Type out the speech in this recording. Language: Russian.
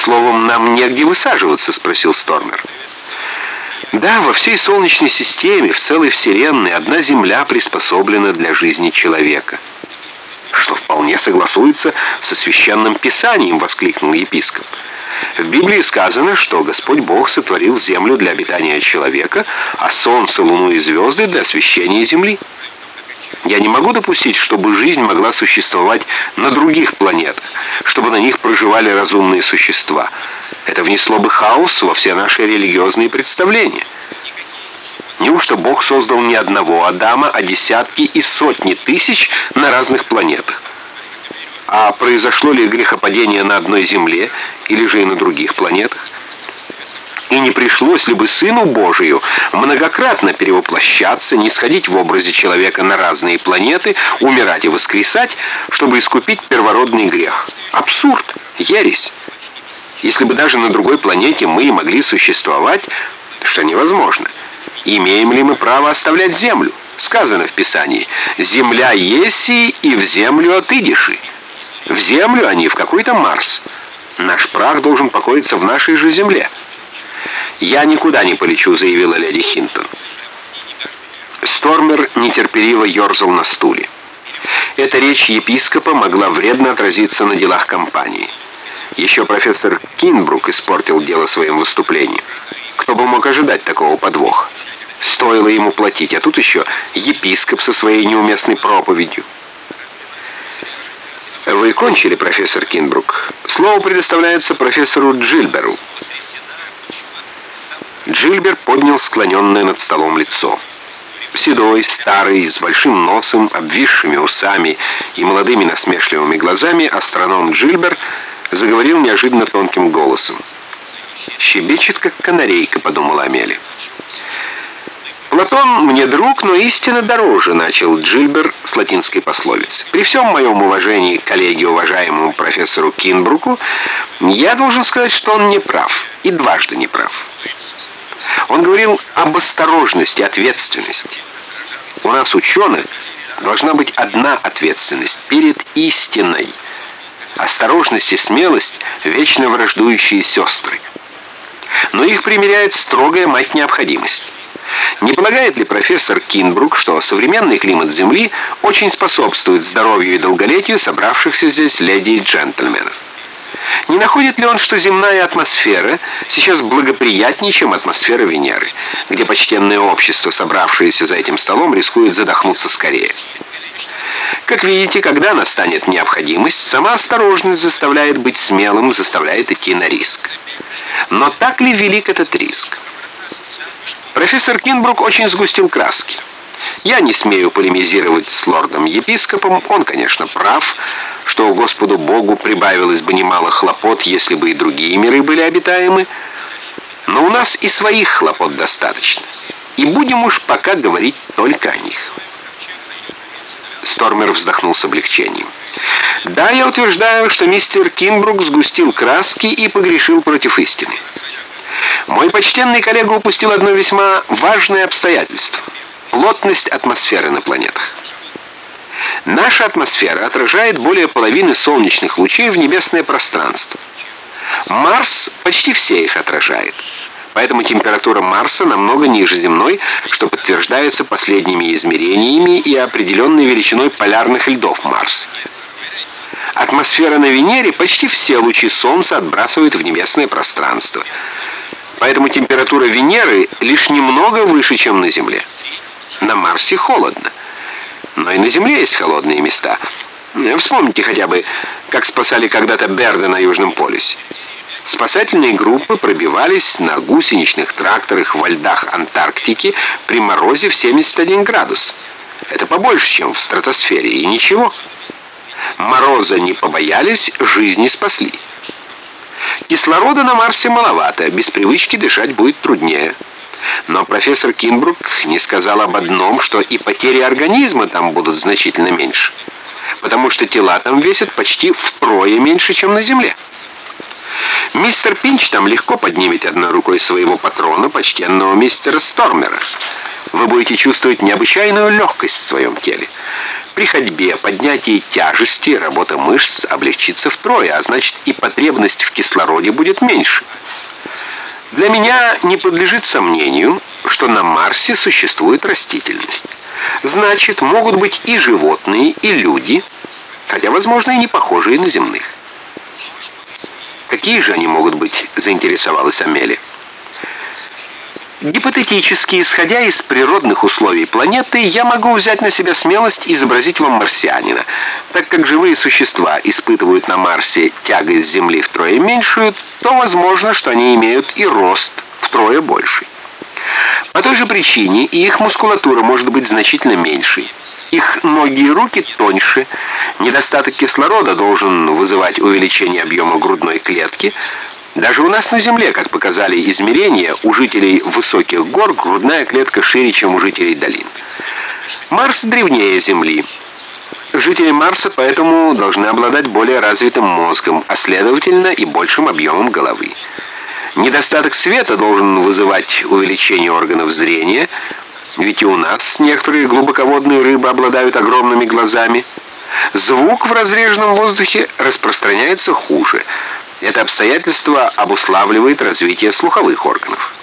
Словом, нам негде высаживаться, спросил Стормер. Да, во всей Солнечной системе, в целой Вселенной, одна Земля приспособлена для жизни человека. Что вполне согласуется со священным писанием, воскликнул епископ. В Библии сказано, что Господь Бог сотворил землю для обитания человека, а солнце, луну и звезды для освещения земли. Я не могу допустить, чтобы жизнь могла существовать на других планетах, чтобы на них проживали разумные существа. Это внесло бы хаос во все наши религиозные представления. Неужто Бог создал не одного Адама, а десятки и сотни тысяч на разных планетах? А произошло ли грехопадение на одной Земле или же и на других планетах? Не пришлось ли бы Сыну Божию многократно перевоплощаться, не сходить в образе человека на разные планеты, умирать и воскресать, чтобы искупить первородный грех? Абсурд, ересь. Если бы даже на другой планете мы и могли существовать, что невозможно, имеем ли мы право оставлять Землю? Сказано в Писании, «Земля еси, и в землю отыдиши». В Землю, а не в какой-то Марс. Наш прах должен покоиться в нашей же Земле. «Я никуда не полечу», — заявила леди Хинтон. Стормер нетерпеливо ерзал на стуле. Эта речь епископа могла вредно отразиться на делах компании. Еще профессор Кинбрук испортил дело своим выступлением. Кто бы мог ожидать такого подвоха? Стоило ему платить, а тут еще епископ со своей неуместной проповедью. Вы кончили, профессор Кинбрук. Слово предоставляется профессору Джильберу. Джильбер поднял склоненное над столом лицо. Седой, старый, с большим носом, обвисшими усами и молодыми насмешливыми глазами, астроном Джильбер заговорил неожиданно тонким голосом. «Щебечет, как канарейка», — подумала Амели. «Платон мне друг, но истина дороже», — начал Джильбер с латинской пословицы. «При всем моем уважении к коллеге, уважаемому профессору Кинбруку, я должен сказать, что он не прав, и дважды не прав. Он говорил об осторожности, ответственности. У нас, ученых, должна быть одна ответственность перед истиной. Осторожность и смелость – вечно враждующие сестры. Но их примеряет строгая мать необходимость. Не полагает ли профессор Кинбрук, что современный климат Земли очень способствует здоровью и долголетию собравшихся здесь леди и джентльменов? Не находит ли он, что земная атмосфера сейчас благоприятнее, чем атмосфера Венеры, где почтенное общество, собравшееся за этим столом, рискует задохнуться скорее? Как видите, когда настанет необходимость, сама осторожность заставляет быть смелым, заставляет идти на риск. Но так ли велик этот риск? Профессор Кинбрук очень сгустил краски. Я не смею полемизировать с лордом-епископом, он, конечно, прав, что Господу Богу прибавилось бы немало хлопот, если бы и другие миры были обитаемы, но у нас и своих хлопот достаточно, и будем уж пока говорить только о них. Стормер вздохнул с облегчением. «Да, я утверждаю, что мистер Кимбрук сгустил краски и погрешил против истины. Мой почтенный коллега упустил одно весьма важное обстоятельство – плотность атмосферы на планетах. Наша атмосфера отражает более половины солнечных лучей в небесное пространство. Марс почти все их отражает. Поэтому температура Марса намного ниже земной, что подтверждается последними измерениями и определенной величиной полярных льдов Марса. Атмосфера на Венере почти все лучи Солнца отбрасывает в небесное пространство. Поэтому температура Венеры лишь немного выше, чем на Земле. На Марсе холодно. Но и на Земле есть холодные места. Вспомните хотя бы, как спасали когда-то Берда на Южном полюсе. Спасательные группы пробивались на гусеничных тракторах во льдах Антарктики при морозе в 71 градус. Это побольше, чем в стратосфере, и ничего. Мороза не побоялись, жизни спасли. Кислорода на Марсе маловато, без привычки дышать будет труднее. Но профессор Кинбрук не сказал об одном, что и потери организма там будут значительно меньше. Потому что тела там весят почти втрое меньше, чем на Земле. Мистер Пинч там легко поднимет одной рукой своего патрона, почтенного мистера Стормера. Вы будете чувствовать необычайную легкость в своем теле. При ходьбе, поднятии тяжести работа мышц облегчится втрое, а значит и потребность в кислороде будет меньше. Для меня не подлежит сомнению, что на Марсе существует растительность. Значит, могут быть и животные, и люди, хотя, возможно, и не похожие на земных. Какие же они могут быть, заинтересовалась Амелия. Гипотетически, исходя из природных условий планеты, я могу взять на себя смелость изобразить вам марсианина. Так как живые существа испытывают на Марсе тягость Земли втрое меньшую, то возможно, что они имеют и рост втрое больший. По той же причине их мускулатура может быть значительно меньшей. Их ноги и руки тоньше. Недостаток кислорода должен вызывать увеличение объема грудной клетки. Даже у нас на Земле, как показали измерения, у жителей высоких гор грудная клетка шире, чем у жителей долин. Марс древнее Земли. Жители Марса поэтому должны обладать более развитым мозгом, а следовательно и большим объемом головы. Недостаток света должен вызывать увеличение органов зрения, ведь и у нас некоторые глубоководные рыбы обладают огромными глазами. Звук в разреженном воздухе распространяется хуже. Это обстоятельство обуславливает развитие слуховых органов.